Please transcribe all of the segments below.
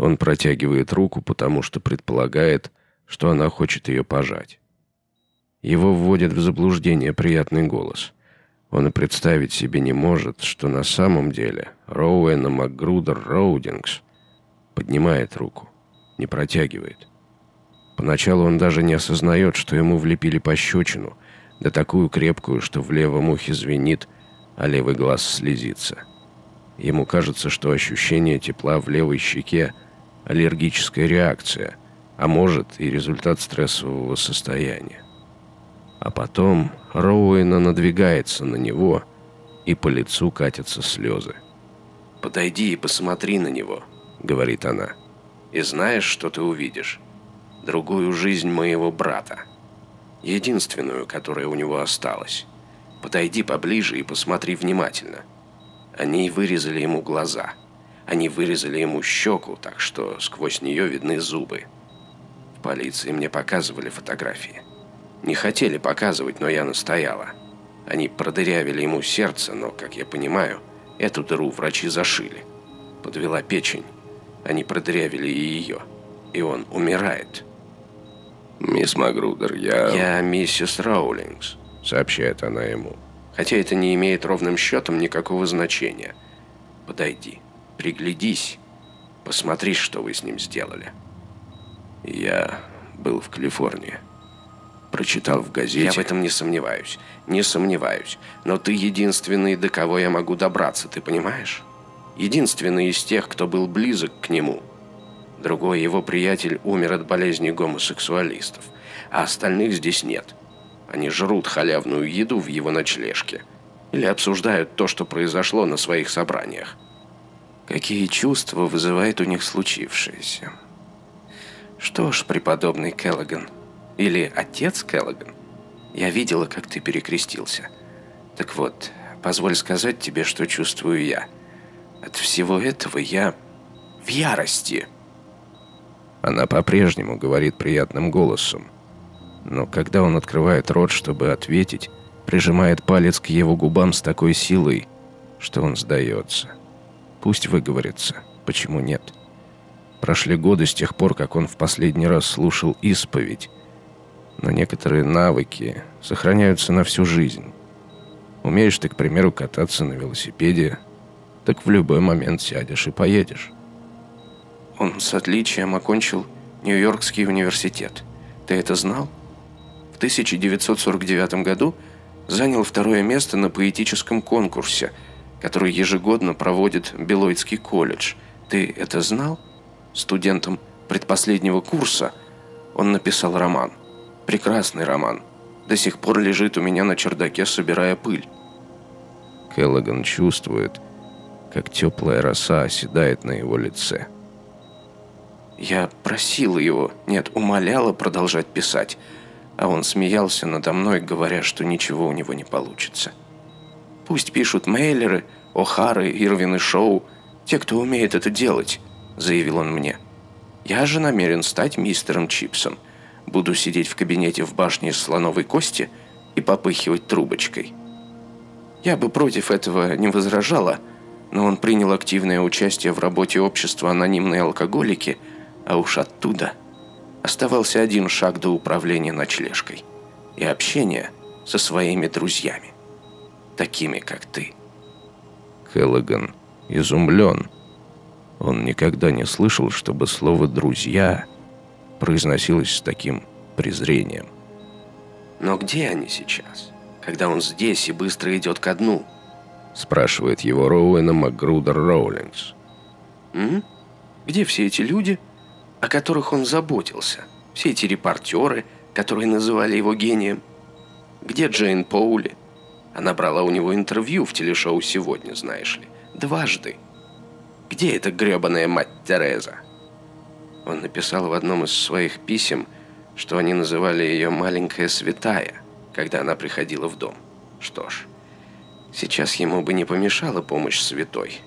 Он протягивает руку, потому что предполагает, что она хочет ее пожать. Его вводит в заблуждение приятный голос. Он и представить себе не может, что на самом деле Роуэна Макгрудер Роудингс поднимает руку, не протягивает. Поначалу он даже не осознает, что ему влепили пощечину, да такую крепкую, что в левом ухе звенит, а левый глаз слезится. Ему кажется, что ощущение тепла в левой щеке – аллергическая реакция, а может и результат стрессового состояния. А потом Роуэна надвигается на него, и по лицу катятся слезы. «Подойди и посмотри на него», — говорит она. «И знаешь, что ты увидишь? Другую жизнь моего брата. Единственную, которая у него осталась. Подойди поближе и посмотри внимательно. Они вырезали ему глаза. Они вырезали ему щеку, так что сквозь нее видны зубы. В полиции мне показывали фотографии. Не хотели показывать, но я настояла. Они продырявили ему сердце, но, как я понимаю, эту дыру врачи зашили. Подвела печень. Они продырявили и ее. И он умирает. «Мисс Магрудер, я...» «Я миссис Роулингс», — сообщает она ему. «Хотя это не имеет ровным счетом никакого значения. Подойди, приглядись, посмотри, что вы с ним сделали». «Я был в Калифорнии», прочитал в газете. Я в этом не сомневаюсь. Не сомневаюсь. Но ты единственный, до кого я могу добраться, ты понимаешь? Единственный из тех, кто был близок к нему. Другой его приятель умер от болезни гомосексуалистов. А остальных здесь нет. Они жрут халявную еду в его ночлежке. Или обсуждают то, что произошло на своих собраниях. Какие чувства вызывает у них случившееся? Что ж, преподобный Келлоган, или отец Келлоган? Я видела, как ты перекрестился. Так вот, позволь сказать тебе, что чувствую я. От всего этого я в ярости. Она по-прежнему говорит приятным голосом. Но когда он открывает рот, чтобы ответить, прижимает палец к его губам с такой силой, что он сдается. Пусть выговорится. Почему нет? Прошли годы с тех пор, как он в последний раз слушал исповедь, но некоторые навыки сохраняются на всю жизнь. Умеешь ты, к примеру, кататься на велосипеде, так в любой момент сядешь и поедешь. Он с отличием окончил Нью-Йоркский университет. Ты это знал? В 1949 году занял второе место на поэтическом конкурсе, который ежегодно проводит Белойдский колледж. Ты это знал? Студентом предпоследнего курса он написал роман. Прекрасный роман. До сих пор лежит у меня на чердаке, собирая пыль. Келлоган чувствует, как теплая роса оседает на его лице. Я просила его, нет, умоляла продолжать писать, а он смеялся надо мной, говоря, что ничего у него не получится. Пусть пишут Мейлеры, О'Хары, Ирвин и Шоу, те, кто умеет это делать, заявил он мне. Я же намерен стать мистером Чипсом – Буду сидеть в кабинете в башне слоновой кости и попыхивать трубочкой. Я бы против этого не возражала, но он принял активное участие в работе общества «Анонимные алкоголики», а уж оттуда оставался один шаг до управления ночлежкой и общения со своими друзьями, такими как ты. Келлоган изумлен. Он никогда не слышал, чтобы слово «друзья» произносилось с таким презрением. «Но где они сейчас, когда он здесь и быстро идет ко дну?» спрашивает его Роуэна Макгрудер Роулингс. М? Где все эти люди, о которых он заботился? Все эти репортеры, которые называли его гением? Где Джейн Поули? Она брала у него интервью в телешоу «Сегодня», знаешь ли. Дважды. Где эта гребаная мать Тереза? Он написал в одном из своих писем, что они называли ее «маленькая святая», когда она приходила в дом. Что ж, сейчас ему бы не помешала помощь святой.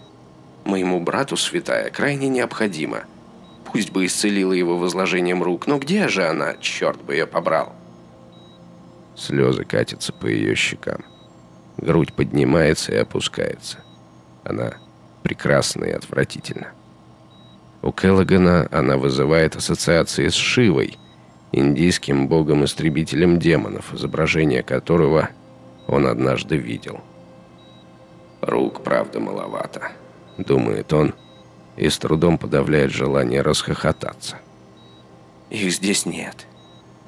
Моему брату святая крайне необходима. Пусть бы исцелила его возложением рук, но где же она, черт бы ее побрал? Слезы катятся по ее щекам. Грудь поднимается и опускается. Она прекрасна и отвратительна. У Келлогана она вызывает ассоциации с Шивой, индийским богом-истребителем демонов, изображение которого он однажды видел. «Рук, правда, маловато», — думает он, и с трудом подавляет желание расхохотаться. «Их здесь нет.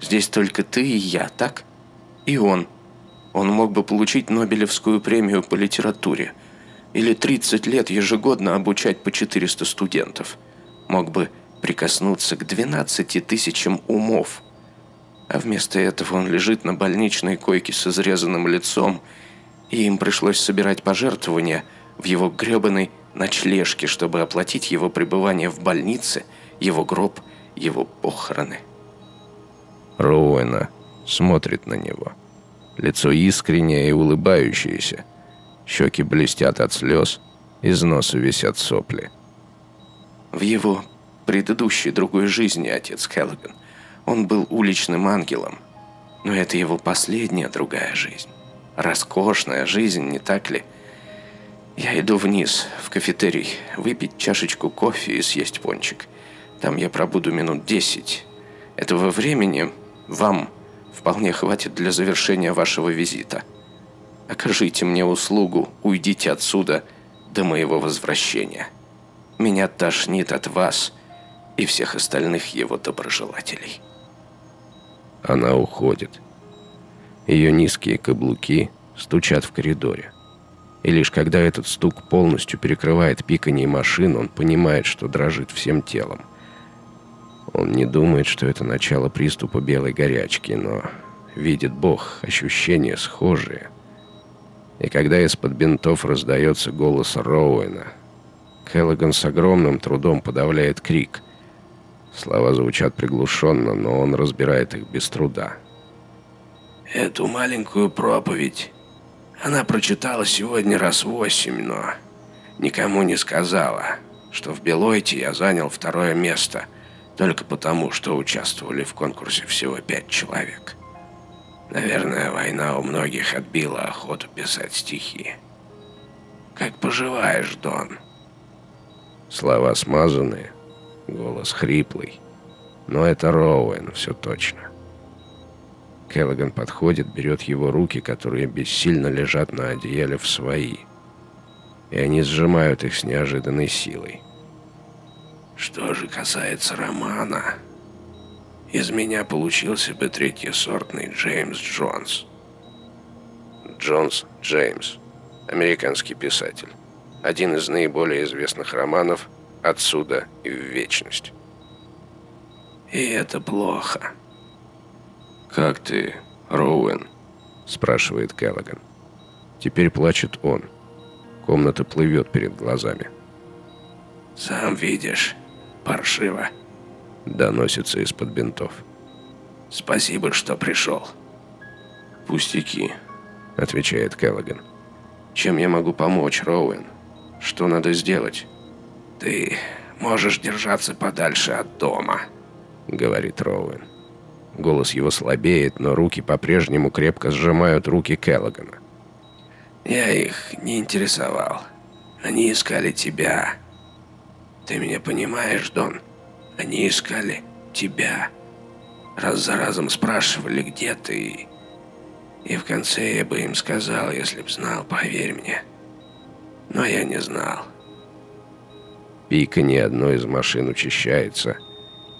Здесь только ты и я, так? И он. Он мог бы получить Нобелевскую премию по литературе. Или 30 лет ежегодно обучать по 400 студентов. Мог бы прикоснуться к 12 тысячам умов. А вместо этого он лежит на больничной койке с изрезанным лицом, и им пришлось собирать пожертвования в его гребаной ночлежке, чтобы оплатить его пребывание в больнице, его гроб, его похороны. Роуэна смотрит на него. Лицо искреннее и улыбающееся. Щеки блестят от слез, из носа висят сопли. В его предыдущей другой жизни, отец Келлоган, он был уличным ангелом. Но это его последняя другая жизнь. Роскошная жизнь, не так ли? Я иду вниз, в кафетерий, выпить чашечку кофе и съесть пончик. Там я пробуду минут десять. Этого времени вам вполне хватит для завершения вашего визита. Окажите мне услугу, уйдите отсюда до моего возвращения. Меня тошнит от вас и всех остальных его доброжелателей. Она уходит. Ее низкие каблуки стучат в коридоре. И лишь когда этот стук полностью перекрывает пиканье машин, он понимает, что дрожит всем телом. Он не думает, что это начало приступа белой горячки, но видит Бог ощущения схожие. И когда из-под бинтов раздается голос Роуэна, Келлоган с огромным трудом подавляет крик. Слова звучат приглушенно, но он разбирает их без труда. Эту маленькую проповедь она прочитала сегодня раз восемь, но никому не сказала, что в Белойте я занял второе место только потому, что участвовали в конкурсе всего пять человек. Наверное, война у многих отбила охоту писать стихи. Как поживаешь, Дон? Слова смазанные, голос хриплый. Но это Роуэн, все точно. Келлоган подходит, берет его руки, которые бессильно лежат на одеяле в свои. И они сжимают их с неожиданной силой. Что же касается романа, из меня получился бы третьесортный Джеймс Джонс. Джонс Джеймс, американский писатель. Один из наиболее известных романов «Отсюда и в вечность». И это плохо. «Как ты, Роуэн?» – спрашивает Келлоган. Теперь плачет он. Комната плывет перед глазами. «Сам видишь, паршиво», — доносится из-под бинтов. «Спасибо, что пришел». «Пустяки», — отвечает Келлоган. «Чем я могу помочь, Роуэн? Что надо сделать?» «Ты можешь держаться подальше от дома», — говорит Роуэн. Голос его слабеет, но руки по-прежнему крепко сжимают руки Келлогана. «Я их не интересовал. Они искали тебя. Ты меня понимаешь, Дон? Они искали тебя. Раз за разом спрашивали, где ты. И в конце я бы им сказал, если б знал, поверь мне. Но я не знал». Пиканье одной из машин учащается –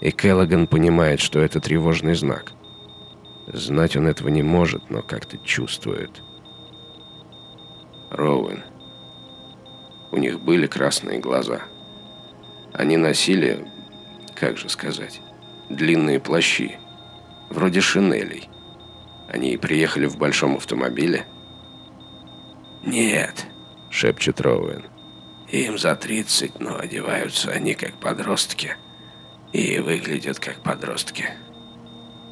и Келлоган понимает, что это тревожный знак. Знать он этого не может, но как-то чувствует. Роуэн. У них были красные глаза. Они носили, как же сказать, длинные плащи, вроде шинелей. Они приехали в большом автомобиле? «Нет», — шепчет Роуэн. «Им за тридцать, но одеваются они как подростки» и выглядят как подростки.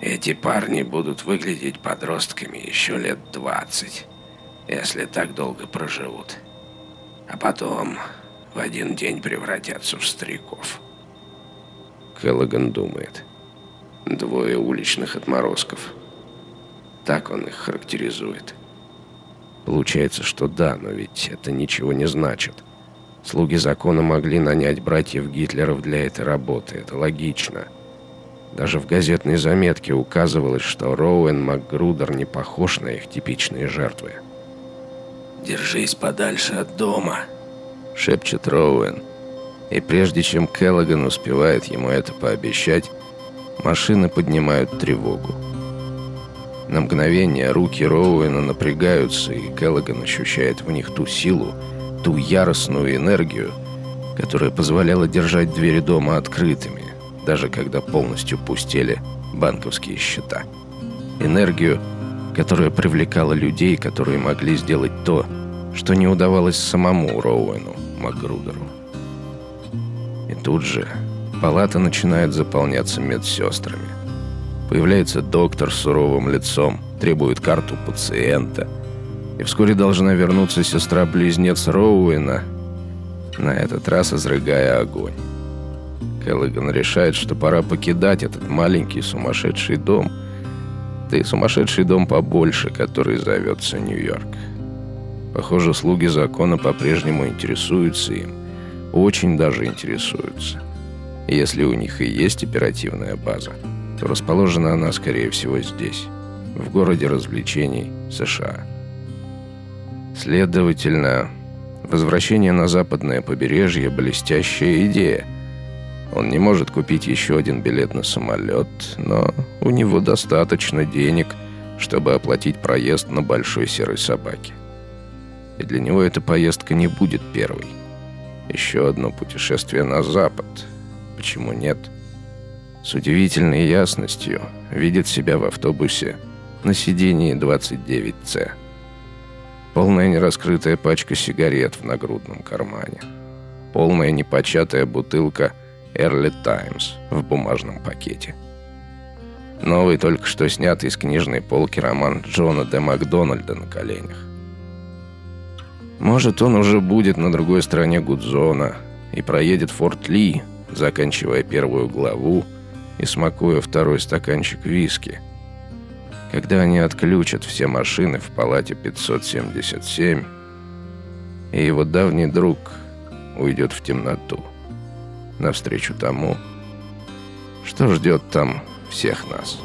Эти парни будут выглядеть подростками еще лет 20, если так долго проживут. А потом в один день превратятся в стариков. Келлоган думает. Двое уличных отморозков. Так он их характеризует. Получается, что да, но ведь это ничего не значит. Слуги закона могли нанять братьев Гитлеров для этой работы. Это логично. Даже в газетной заметке указывалось, что Роуэн МакГрудер не похож на их типичные жертвы. «Держись подальше от дома», — шепчет Роуэн. И прежде чем Келлоган успевает ему это пообещать, машины поднимают тревогу. На мгновение руки Роуэна напрягаются, и Келлоган ощущает в них ту силу, ту яростную энергию, которая позволяла держать двери дома открытыми, даже когда полностью пустели банковские счета. Энергию, которая привлекала людей, которые могли сделать то, что не удавалось самому Роуэну Макгрудеру. И тут же палата начинает заполняться медсестрами. Появляется доктор с суровым лицом, требует карту пациента. И вскоре должна вернуться сестра-близнец Роуэна, на этот раз изрыгая огонь. Келлиган решает, что пора покидать этот маленький сумасшедший дом. Да и сумасшедший дом побольше, который зовется Нью-Йорк. Похоже, слуги закона по-прежнему интересуются им. Очень даже интересуются. Если у них и есть оперативная база, то расположена она, скорее всего, здесь, в городе развлечений США. Следовательно, возвращение на западное побережье – блестящая идея. Он не может купить еще один билет на самолет, но у него достаточно денег, чтобы оплатить проезд на большой серой собаке. И для него эта поездка не будет первой. Еще одно путешествие на запад. Почему нет? – с удивительной ясностью видит себя в автобусе на сидении 29С. Полная нераскрытая пачка сигарет в нагрудном кармане. Полная непочатая бутылка Early Times в бумажном пакете. Новый, только что снятый с книжной полки роман Джона Д. Макдональда на коленях. Может, он уже будет на другой стороне Гудзона и проедет Форт Ли, заканчивая первую главу, и смакуя второй стаканчик виски. Когда они отключат все машины в палате 577, и его давний друг уйдет в темноту, навстречу тому, что ждет там всех нас».